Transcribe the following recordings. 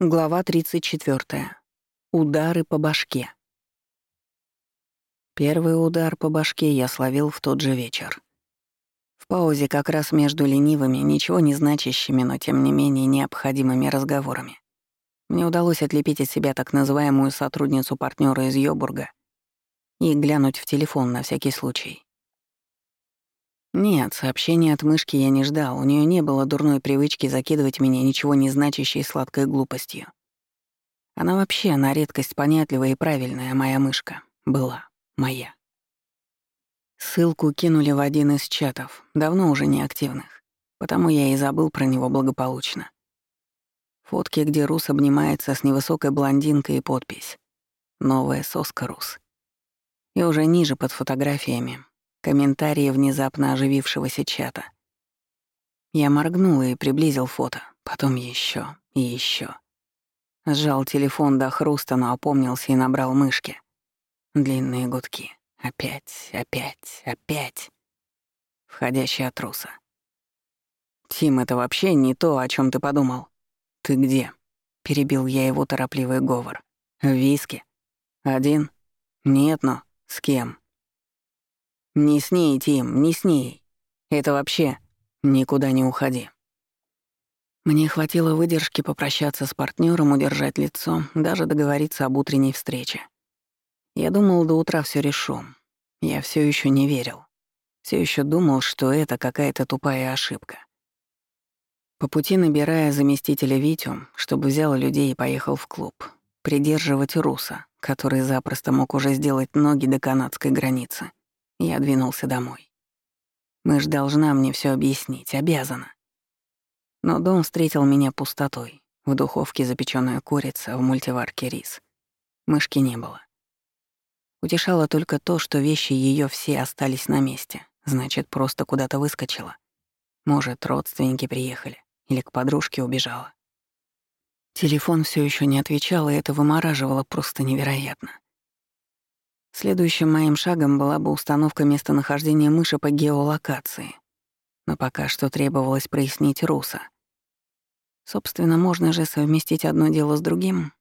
Глава 34. Удары по башке. Первый удар по башке я словил в тот же вечер. В паузе как раз между ленивыми, ничего не значащими, но тем не менее необходимыми разговорами. Мне удалось отлепить от себя так называемую сотрудницу партнера из Йобурга и глянуть в телефон на всякий случай. Нет, сообщения от мышки я не ждал, у нее не было дурной привычки закидывать меня ничего не значащей сладкой глупостью. Она вообще на редкость понятливая и правильная, моя мышка. Была. Моя. Ссылку кинули в один из чатов, давно уже неактивных, потому я и забыл про него благополучно. Фотки, где Рус обнимается с невысокой блондинкой и подпись. «Новая соска Рус». И уже ниже под фотографиями Комментарии внезапно оживившегося чата. Я моргнул и приблизил фото, потом еще и еще. Сжал телефон до хруста, но опомнился и набрал мышки. Длинные гудки. Опять, опять, опять. Входящий от труса. «Тим, это вообще не то, о чем ты подумал. Ты где?» — перебил я его торопливый говор. «В виске? Один? Нет, но с кем?» «Не с ней, Тим, не с ней. Это вообще никуда не уходи». Мне хватило выдержки попрощаться с партнером, удержать лицо, даже договориться об утренней встрече. Я думал, до утра все решу. Я все еще не верил. Все еще думал, что это какая-то тупая ошибка. По пути набирая заместителя Витю, чтобы взял людей и поехал в клуб, придерживать Руса, который запросто мог уже сделать ноги до канадской границы. Я двинулся домой. Мышь должна мне все объяснить, обязана. Но дом встретил меня пустотой. В духовке запеченная курица, в мультиварке рис. Мышки не было. Утешало только то, что вещи ее все остались на месте. Значит, просто куда-то выскочила. Может, родственники приехали или к подружке убежала. Телефон все еще не отвечал, и это вымораживало просто невероятно. Следующим моим шагом была бы установка местонахождения мыши по геолокации. Но пока что требовалось прояснить Руса. Собственно, можно же совместить одно дело с другим.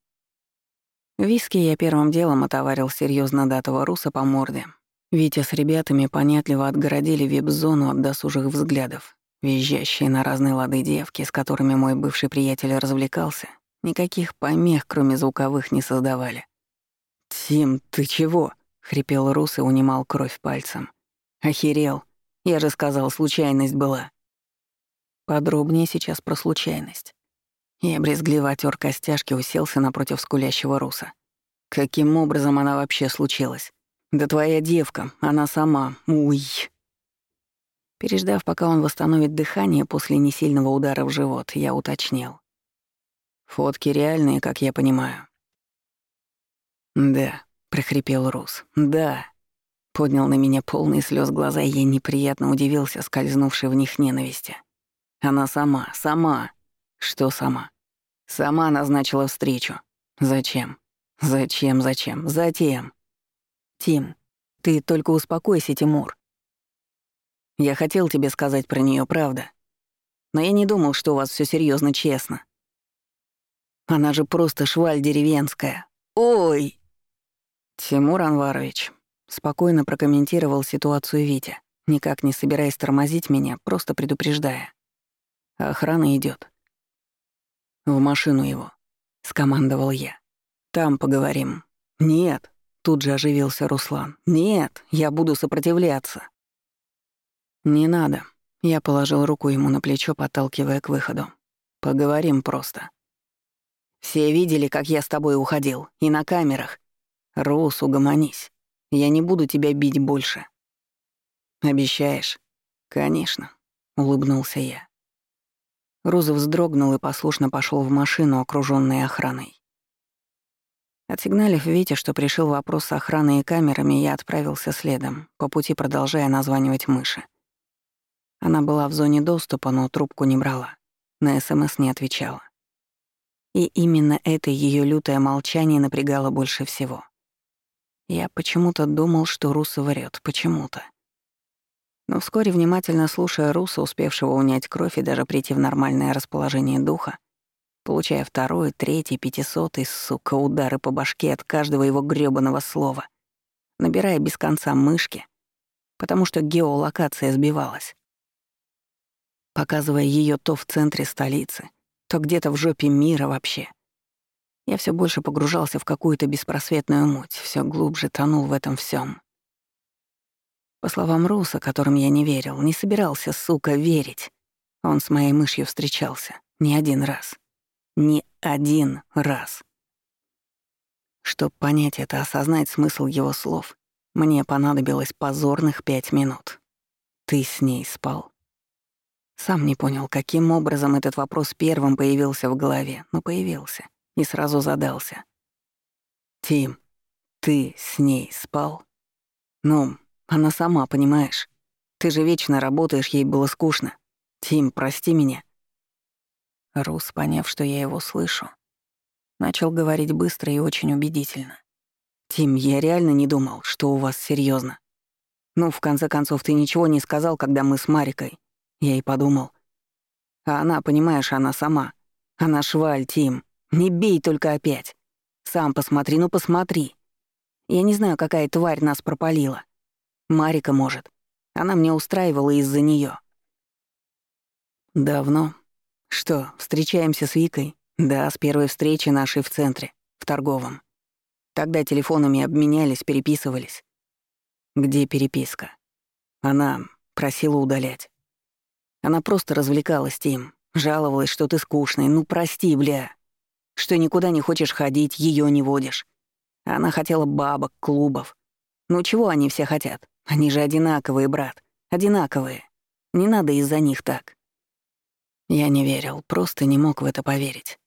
Виски я первым делом отоварил серьезно датого Руса по морде. Витя с ребятами понятливо отгородили вип-зону от досужих взглядов. Визжащие на разные лады девки, с которыми мой бывший приятель развлекался, никаких помех, кроме звуковых, не создавали. «Тим, ты чего?» Хрипел Рус и унимал кровь пальцем. Охерел. Я же сказал, случайность была. Подробнее сейчас про случайность. Я брезгливо отер костяшки, уселся напротив скулящего Руса. Каким образом она вообще случилась? Да твоя девка, она сама. Уй. Переждав, пока он восстановит дыхание после несильного удара в живот, я уточнил. Фотки реальные, как я понимаю. Да, — прохрипел Рус. «Да». Поднял на меня полные слез глаза, и я неприятно удивился, скользнувшей в них ненависти. Она сама, сама. Что сама? Сама назначила встречу. Зачем? Зачем, зачем? Затем. Тим, ты только успокойся, Тимур. Я хотел тебе сказать про нее, правда. Но я не думал, что у вас все серьезно, честно. Она же просто шваль деревенская. Ой! «Тимур Анварович», — спокойно прокомментировал ситуацию Витя, никак не собираясь тормозить меня, просто предупреждая. «Охрана идет. «В машину его», — скомандовал я. «Там поговорим». «Нет», — тут же оживился Руслан. «Нет, я буду сопротивляться». «Не надо», — я положил руку ему на плечо, подталкивая к выходу. «Поговорим просто». «Все видели, как я с тобой уходил, и на камерах. «Роуз, угомонись. Я не буду тебя бить больше». «Обещаешь?» «Конечно», — улыбнулся я. Роза вздрогнул и послушно пошел в машину, окружённой охраной. Отсигналив Вите, что пришел вопрос с охраной и камерами, я отправился следом, по пути продолжая названивать мыши. Она была в зоне доступа, но трубку не брала, на СМС не отвечала. И именно это ее лютое молчание напрягало больше всего. Я почему-то думал, что Руса врет, почему-то. Но вскоре, внимательно слушая Руса, успевшего унять кровь и даже прийти в нормальное расположение духа, получая второй, третий, пятисотый, сука, удары по башке от каждого его грёбаного слова, набирая без конца мышки, потому что геолокация сбивалась. Показывая ее то в центре столицы, то где-то в жопе мира вообще. Я все больше погружался в какую-то беспросветную муть, все глубже тонул в этом всем. По словам Руса, которым я не верил, не собирался, сука, верить. Он с моей мышью встречался не один раз. Не один раз. Чтобы понять это, осознать смысл его слов, мне понадобилось позорных пять минут. Ты с ней спал. Сам не понял, каким образом этот вопрос первым появился в голове, но появился и сразу задался. «Тим, ты с ней спал?» «Ну, она сама, понимаешь. Ты же вечно работаешь, ей было скучно. Тим, прости меня. Рус, поняв, что я его слышу, начал говорить быстро и очень убедительно. «Тим, я реально не думал, что у вас серьезно. Ну, в конце концов, ты ничего не сказал, когда мы с Марикой. Я и подумал. А она, понимаешь, она сама. Она шваль, Тим. Не бей только опять. Сам посмотри, ну посмотри. Я не знаю, какая тварь нас пропалила. Марика, может. Она мне устраивала из-за нее. Давно, что, встречаемся с Викой? Да, с первой встречи нашей в центре, в торговом. Тогда телефонами обменялись, переписывались. Где переписка? Она просила удалять. Она просто развлекалась тем, жаловалась, что ты скучный. Ну прости, бля. Что никуда не хочешь ходить, ее не водишь. Она хотела бабок, клубов. Ну чего они все хотят? Они же одинаковые, брат. Одинаковые. Не надо из-за них так. Я не верил, просто не мог в это поверить.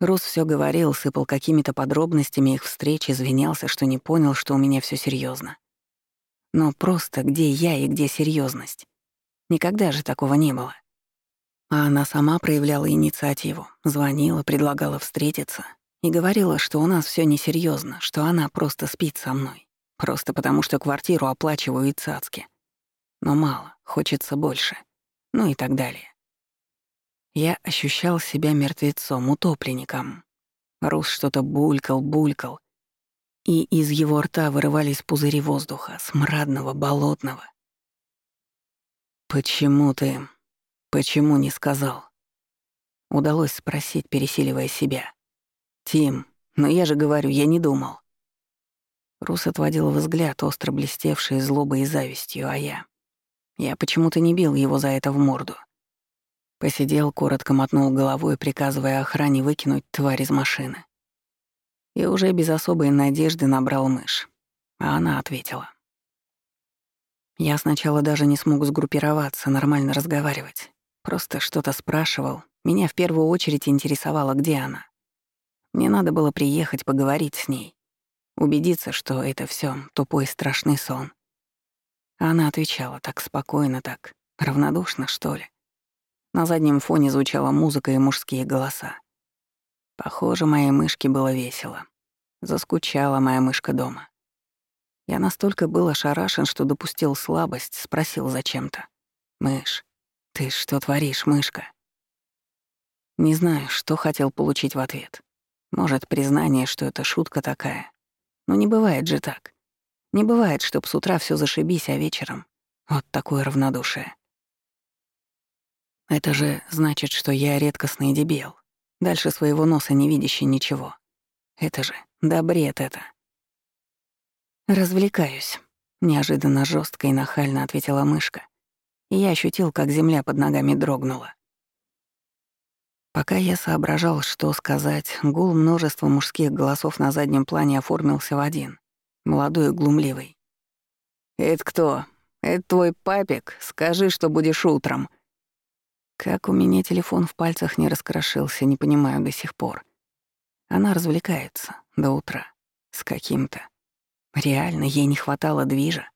Рус все говорил, сыпал какими-то подробностями их встреч, извинялся, что не понял, что у меня все серьезно. Но просто где я и где серьезность? Никогда же такого не было. А она сама проявляла инициативу, звонила, предлагала встретиться и говорила, что у нас все несерьезно, что она просто спит со мной, просто потому что квартиру оплачиваю и цацки. Но мало, хочется больше. Ну и так далее. Я ощущал себя мертвецом, утопленником. Рус что-то булькал, булькал, и из его рта вырывались пузыри воздуха, смрадного, болотного. «Почему ты... почему не сказал?» Удалось спросить, пересиливая себя. «Тим, но я же говорю, я не думал». Рус отводил взгляд, остро блестевший злобой и завистью, а я... Я почему-то не бил его за это в морду. Посидел, коротко мотнул головой, приказывая охране выкинуть тварь из машины. И уже без особой надежды набрал мышь. А она ответила. Я сначала даже не смог сгруппироваться, нормально разговаривать. Просто что-то спрашивал. Меня в первую очередь интересовало, где она. Мне надо было приехать, поговорить с ней. Убедиться, что это все тупой страшный сон. Она отвечала так спокойно, так равнодушно, что ли. На заднем фоне звучала музыка и мужские голоса. Похоже, моей мышке было весело. Заскучала моя мышка дома. Я настолько был ошарашен, что допустил слабость, спросил зачем-то. «Мышь, ты что творишь, мышка?» Не знаю, что хотел получить в ответ. Может, признание, что это шутка такая. Но не бывает же так. Не бывает, чтоб с утра все зашибись, а вечером — вот такое равнодушие. Это же значит, что я редкостный дебил, дальше своего носа не видящий ничего. Это же, да бред это. «Развлекаюсь», — неожиданно жестко и нахально ответила мышка. И я ощутил, как земля под ногами дрогнула. Пока я соображал, что сказать, гул множества мужских голосов на заднем плане оформился в один, молодой и глумливый. «Это кто? Это твой папик? Скажи, что будешь утром», как у меня телефон в пальцах не раскрошился, не понимаю до сих пор. Она развлекается до утра. С каким-то. Реально, ей не хватало движа.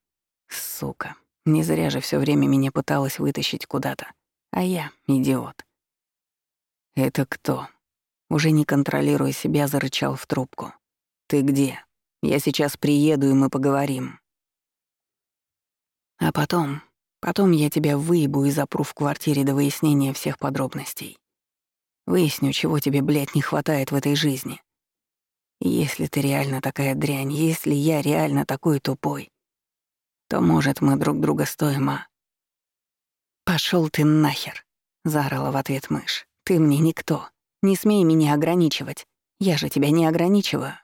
Сука. Не зря же все время меня пыталась вытащить куда-то. А я — идиот. «Это кто?» Уже не контролируя себя, зарычал в трубку. «Ты где? Я сейчас приеду, и мы поговорим». А потом Потом я тебя выебу и запру в квартире до выяснения всех подробностей. Выясню, чего тебе, блядь, не хватает в этой жизни. если ты реально такая дрянь, если я реально такой тупой, то, может, мы друг друга стоим, а? Пошел ты нахер, заорала в ответ мышь. Ты мне никто. Не смей меня ограничивать. Я же тебя не ограничиваю.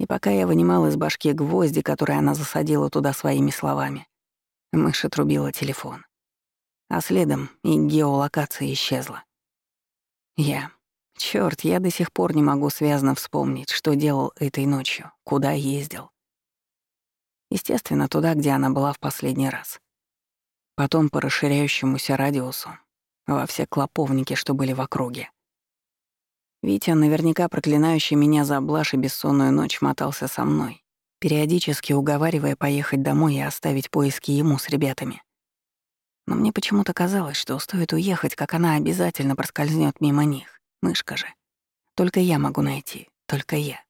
И пока я вынимал из башки гвозди, которые она засадила туда своими словами, мышь отрубила телефон. А следом и геолокация исчезла. Я... Чёрт, я до сих пор не могу связно вспомнить, что делал этой ночью, куда ездил. Естественно, туда, где она была в последний раз. Потом по расширяющемуся радиусу, во все клоповники, что были в округе. Витя, наверняка проклинающий меня за блажь и бессонную ночь, мотался со мной, периодически уговаривая поехать домой и оставить поиски ему с ребятами. Но мне почему-то казалось, что стоит уехать, как она обязательно проскользнет мимо них. Мышка же. Только я могу найти, только я.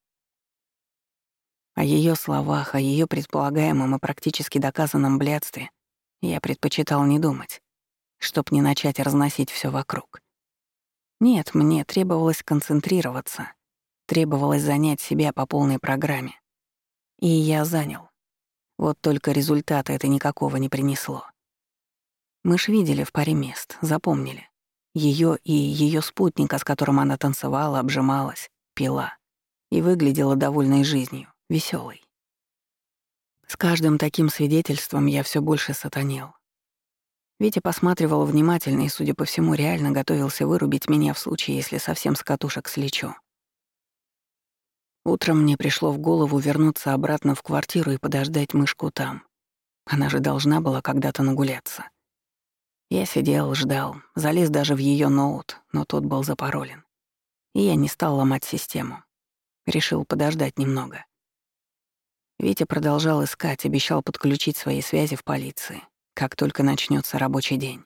О ее словах, о ее предполагаемом и практически доказанном блядстве я предпочитал не думать, чтоб не начать разносить все вокруг. Нет, мне требовалось концентрироваться, требовалось занять себя по полной программе. И я занял. Вот только результата это никакого не принесло. Мы ж видели в паре мест, запомнили. Ее и ее спутника, с которым она танцевала, обжималась, пила. И выглядела довольной жизнью, веселой. С каждым таким свидетельством я все больше сатанел. Витя посматривал внимательно и, судя по всему, реально готовился вырубить меня в случае, если совсем с катушек слечу. Утром мне пришло в голову вернуться обратно в квартиру и подождать мышку там. Она же должна была когда-то нагуляться. Я сидел, ждал, залез даже в ее ноут, но тот был запаролен. И я не стал ломать систему. Решил подождать немного. Витя продолжал искать, обещал подключить свои связи в полиции, как только начнется рабочий день.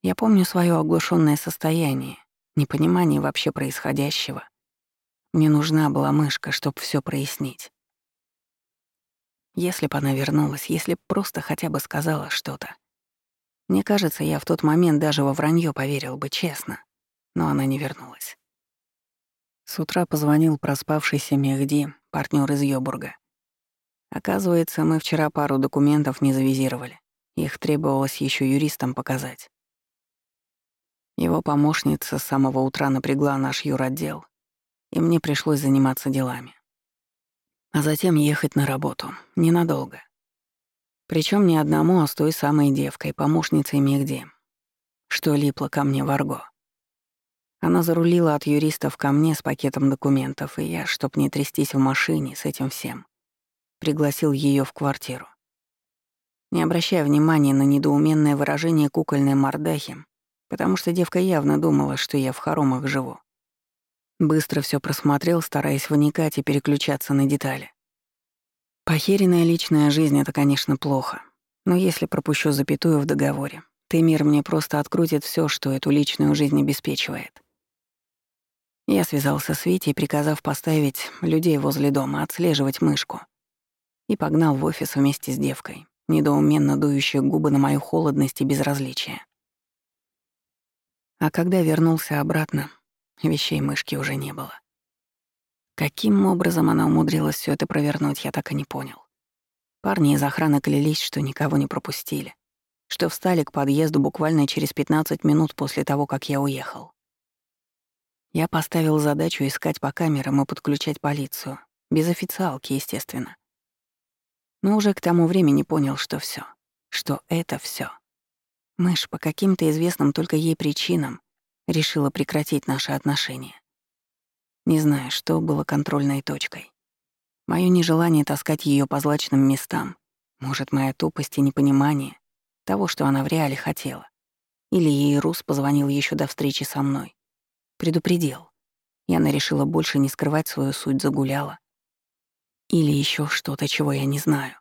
Я помню свое оглушенное состояние, непонимание вообще происходящего. Мне нужна была мышка, чтобы все прояснить. Если бы она вернулась, если б просто хотя бы сказала что-то, мне кажется, я в тот момент даже во вранье поверил бы честно, но она не вернулась. С утра позвонил проспавшийся Мехди, партнер из Йобурга. Оказывается, мы вчера пару документов не завизировали. Их требовалось еще юристам показать. Его помощница с самого утра напрягла наш юротдел, и мне пришлось заниматься делами. А затем ехать на работу. Ненадолго. Причем не одному, а с той самой девкой, помощницей Мегди, что липла ко мне в арго. Она зарулила от юристов ко мне с пакетом документов, и я, чтоб не трястись в машине с этим всем, пригласил ее в квартиру. Не обращая внимания на недоуменное выражение кукольной мордахи, потому что девка явно думала, что я в хоромах живу. Быстро все просмотрел, стараясь вникать и переключаться на детали. Похеренная личная жизнь — это, конечно, плохо. Но если пропущу запятую в договоре, ты мир мне просто открутит все, что эту личную жизнь обеспечивает. Я связался с Витей, приказав поставить людей возле дома, отслеживать мышку. И погнал в офис вместе с девкой, недоуменно дующие губы на мою холодность и безразличие. А когда вернулся обратно, вещей мышки уже не было. Каким образом она умудрилась все это провернуть, я так и не понял. Парни из охраны клялись, что никого не пропустили, что встали к подъезду буквально через 15 минут после того, как я уехал. Я поставил задачу искать по камерам и подключать полицию, без официалки, естественно. Но уже к тому времени понял, что все, что это все. Мышь по каким-то известным только ей причинам решила прекратить наши отношения. Не знаю, что было контрольной точкой. Моё нежелание таскать её по злачным местам, может, моя тупость и непонимание того, что она в реале хотела. Или ей Рус позвонил ещё до встречи со мной. Предупредил. И она решила больше не скрывать свою суть, загуляла. Или ещё что-то, чего я не знаю.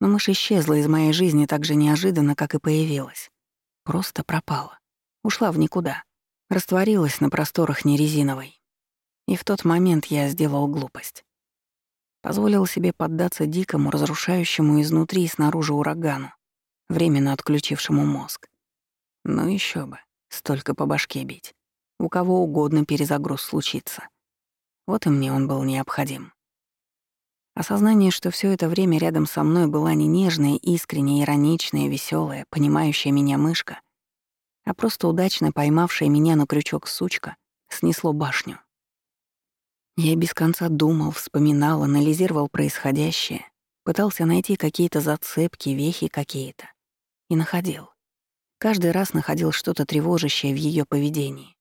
Но мышь исчезла из моей жизни так же неожиданно, как и появилась. Просто пропала. Ушла в никуда. Растворилась на просторах нерезиновой. И в тот момент я сделал глупость. Позволил себе поддаться дикому, разрушающему изнутри и снаружи урагану, временно отключившему мозг. Ну еще бы. столько по башке бить. У кого угодно перезагруз случится. Вот и мне он был необходим. Осознание, что все это время рядом со мной была не нежная, искренняя, ироничная, веселая, понимающая меня мышка, а просто удачно поймавшая меня на крючок сучка, снесло башню. Я без конца думал, вспоминал, анализировал происходящее, пытался найти какие-то зацепки, вехи какие-то. И находил. Каждый раз находил что-то тревожащее в ее поведении.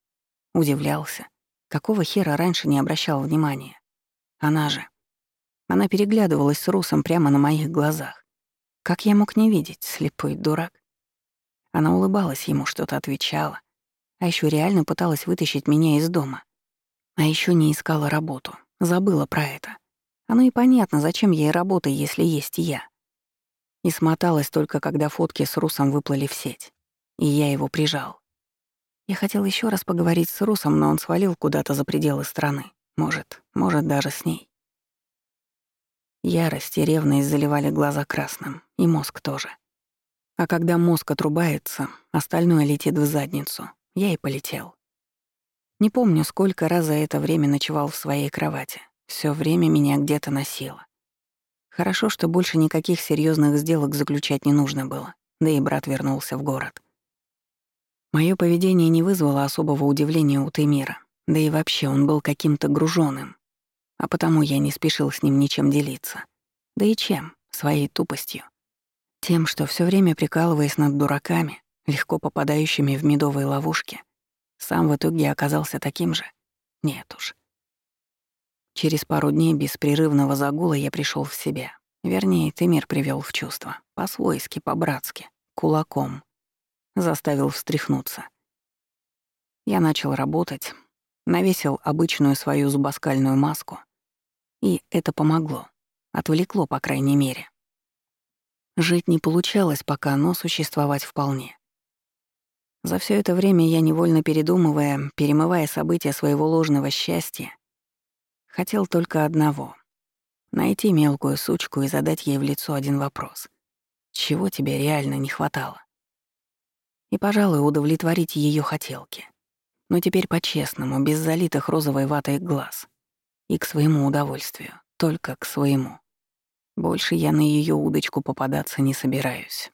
Удивлялся. Какого хера раньше не обращал внимания? Она же. Она переглядывалась с Русом прямо на моих глазах. Как я мог не видеть, слепой дурак? Она улыбалась ему, что-то отвечала. А еще реально пыталась вытащить меня из дома. А еще не искала работу. Забыла про это. Оно и понятно, зачем ей работа, если есть я. И смоталась только, когда фотки с Русом выплыли в сеть. И я его прижал. Я хотел еще раз поговорить с Русом, но он свалил куда-то за пределы страны. Может, может, даже с ней. Ярость и ревность заливали глаза красным, и мозг тоже. А когда мозг отрубается, остальное летит в задницу. Я и полетел. Не помню, сколько раз за это время ночевал в своей кровати. Все время меня где-то носило. Хорошо, что больше никаких серьезных сделок заключать не нужно было, да и брат вернулся в город. Мое поведение не вызвало особого удивления у Теймира, да и вообще он был каким-то груженным, а потому я не спешил с ним ничем делиться. Да и чем? Своей тупостью. Тем, что все время прикалываясь над дураками, легко попадающими в медовые ловушки, сам в итоге оказался таким же? Нет уж. Через пару дней беспрерывного загула я пришел в себя. Вернее, ты мир привел в чувство. По-свойски, по-братски, кулаком. Заставил встряхнуться. Я начал работать, навесил обычную свою зубоскальную маску. И это помогло. Отвлекло, по крайней мере. Жить не получалось пока, но существовать вполне. За все это время я, невольно передумывая, перемывая события своего ложного счастья, хотел только одного — найти мелкую сучку и задать ей в лицо один вопрос. Чего тебе реально не хватало? И, пожалуй, удовлетворить ее хотелки. Но теперь по-честному, без залитых розовой ватой глаз. И к своему удовольствию, только к своему. Больше я на ее удочку попадаться не собираюсь.